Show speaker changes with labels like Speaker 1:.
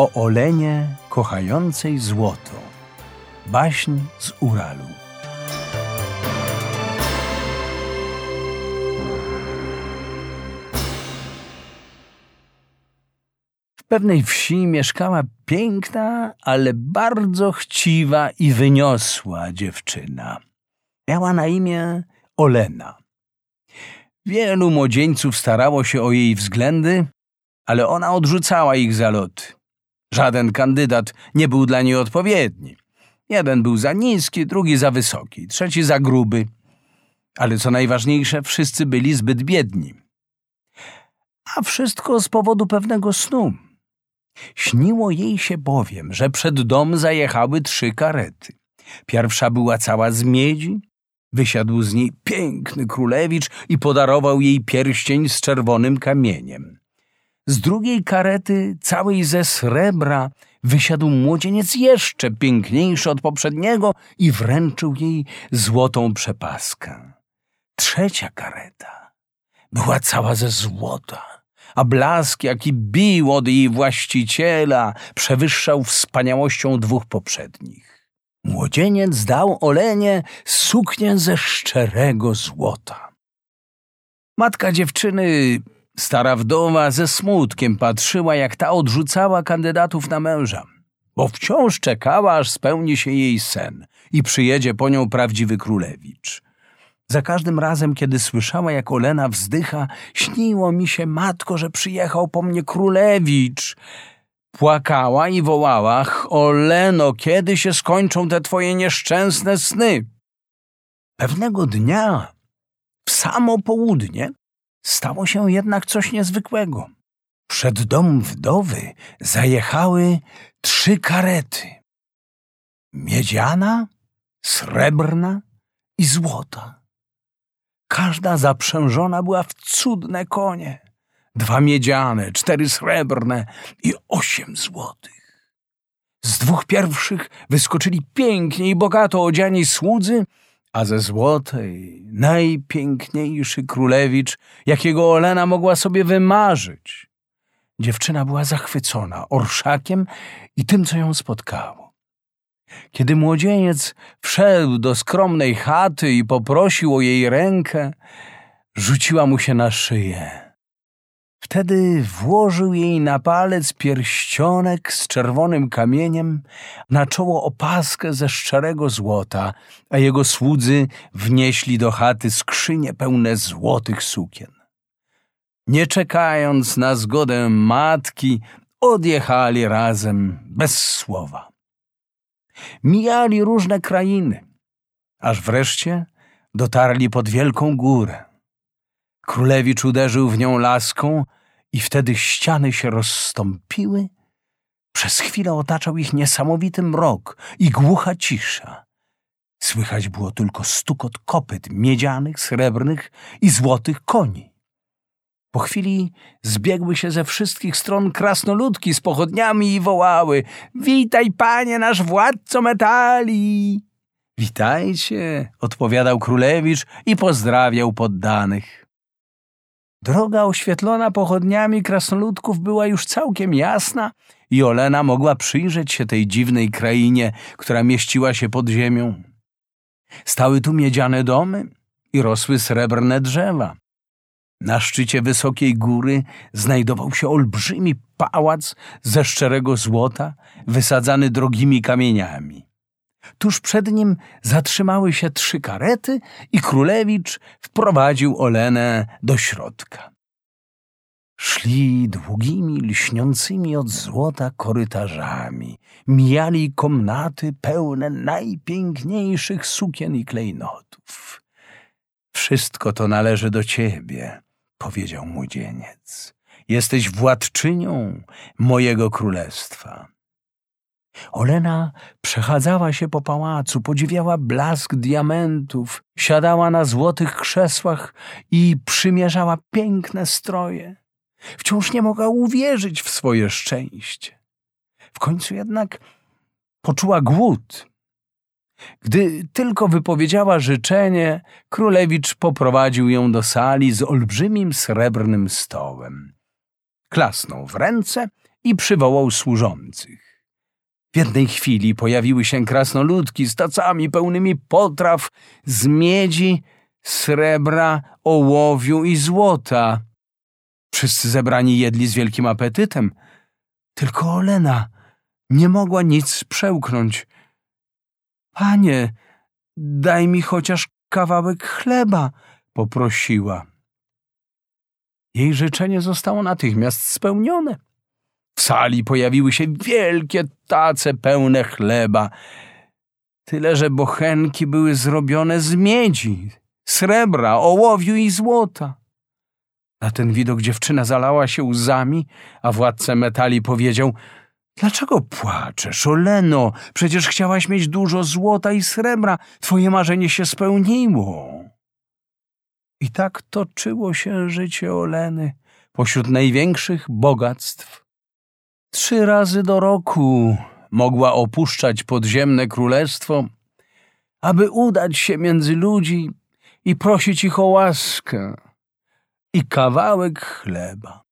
Speaker 1: o olenie kochającej złoto. Baśń z Uralu. W pewnej wsi mieszkała piękna, ale bardzo chciwa i wyniosła dziewczyna. Miała na imię Olena. Wielu młodzieńców starało się o jej względy, ale ona odrzucała ich zaloty. Żaden kandydat nie był dla niej odpowiedni. Jeden był za niski, drugi za wysoki, trzeci za gruby. Ale co najważniejsze, wszyscy byli zbyt biedni. A wszystko z powodu pewnego snu. Śniło jej się bowiem, że przed dom zajechały trzy karety. Pierwsza była cała z miedzi, wysiadł z niej piękny królewicz i podarował jej pierścień z czerwonym kamieniem. Z drugiej karety, całej ze srebra, wysiadł młodzieniec jeszcze piękniejszy od poprzedniego i wręczył jej złotą przepaskę. Trzecia kareta była cała ze złota, a blask, jaki bił od jej właściciela, przewyższał wspaniałością dwóch poprzednich. Młodzieniec dał Olenie suknię ze szczerego złota. Matka dziewczyny Stara wdowa ze smutkiem patrzyła, jak ta odrzucała kandydatów na męża, bo wciąż czekała, aż spełni się jej sen i przyjedzie po nią prawdziwy królewicz. Za każdym razem, kiedy słyszała, jak Olena wzdycha, śniło mi się, matko, że przyjechał po mnie królewicz. Płakała i wołała, Oleno, kiedy się skończą te twoje nieszczęsne sny? Pewnego dnia, w samo południe, Stało się jednak coś niezwykłego. Przed dom wdowy zajechały trzy karety. Miedziana, srebrna i złota. Każda zaprzężona była w cudne konie. Dwa miedziane, cztery srebrne i osiem złotych. Z dwóch pierwszych wyskoczyli pięknie i bogato odziani słudzy, a ze złotej najpiękniejszy królewicz, jakiego Olena mogła sobie wymarzyć. Dziewczyna była zachwycona orszakiem i tym, co ją spotkało. Kiedy młodzieniec wszedł do skromnej chaty i poprosił o jej rękę, rzuciła mu się na szyję. Wtedy włożył jej na palec pierścionek z czerwonym kamieniem, na czoło opaskę ze szczerego złota, a jego słudzy wnieśli do chaty skrzynie pełne złotych sukien. Nie czekając na zgodę matki, odjechali razem bez słowa. Mijali różne krainy, aż wreszcie dotarli pod wielką górę. Królewicz uderzył w nią laską i wtedy ściany się rozstąpiły. Przez chwilę otaczał ich niesamowity mrok i głucha cisza. Słychać było tylko stukot kopyt miedzianych, srebrnych i złotych koni. Po chwili zbiegły się ze wszystkich stron krasnoludki z pochodniami i wołały — Witaj, panie, nasz władco metali! — Witajcie — odpowiadał królewicz i pozdrawiał poddanych. Droga oświetlona pochodniami krasnoludków była już całkiem jasna i Olena mogła przyjrzeć się tej dziwnej krainie, która mieściła się pod ziemią. Stały tu miedziane domy i rosły srebrne drzewa. Na szczycie wysokiej góry znajdował się olbrzymi pałac ze szczerego złota, wysadzany drogimi kamieniami. Tuż przed nim zatrzymały się trzy karety i królewicz wprowadził Olenę do środka. Szli długimi, lśniącymi od złota korytarzami, mijali komnaty pełne najpiękniejszych sukien i klejnotów. Wszystko to należy do ciebie, powiedział młodzieniec. Jesteś władczynią mojego królestwa. Olena przechadzała się po pałacu, podziwiała blask diamentów, siadała na złotych krzesłach i przymierzała piękne stroje. Wciąż nie mogła uwierzyć w swoje szczęście. W końcu jednak poczuła głód. Gdy tylko wypowiedziała życzenie, królewicz poprowadził ją do sali z olbrzymim srebrnym stołem. Klasnął w ręce i przywołał służących. W jednej chwili pojawiły się krasnoludki z tacami pełnymi potraw z miedzi, srebra, ołowiu i złota. Wszyscy zebrani jedli z wielkim apetytem. Tylko Olena nie mogła nic przełknąć. Panie, daj mi chociaż kawałek chleba, poprosiła. Jej życzenie zostało natychmiast spełnione. W sali pojawiły się wielkie tace pełne chleba, tyle że bochenki były zrobione z miedzi, srebra, ołowiu i złota. Na ten widok dziewczyna zalała się łzami, a władca metali powiedział – Dlaczego płaczesz, Oleno? Przecież chciałaś mieć dużo złota i srebra. Twoje marzenie się spełniło. I tak toczyło się życie Oleny pośród największych bogactw. Trzy razy do roku mogła opuszczać podziemne królestwo, aby udać się między ludzi i prosić ich o łaskę i kawałek chleba.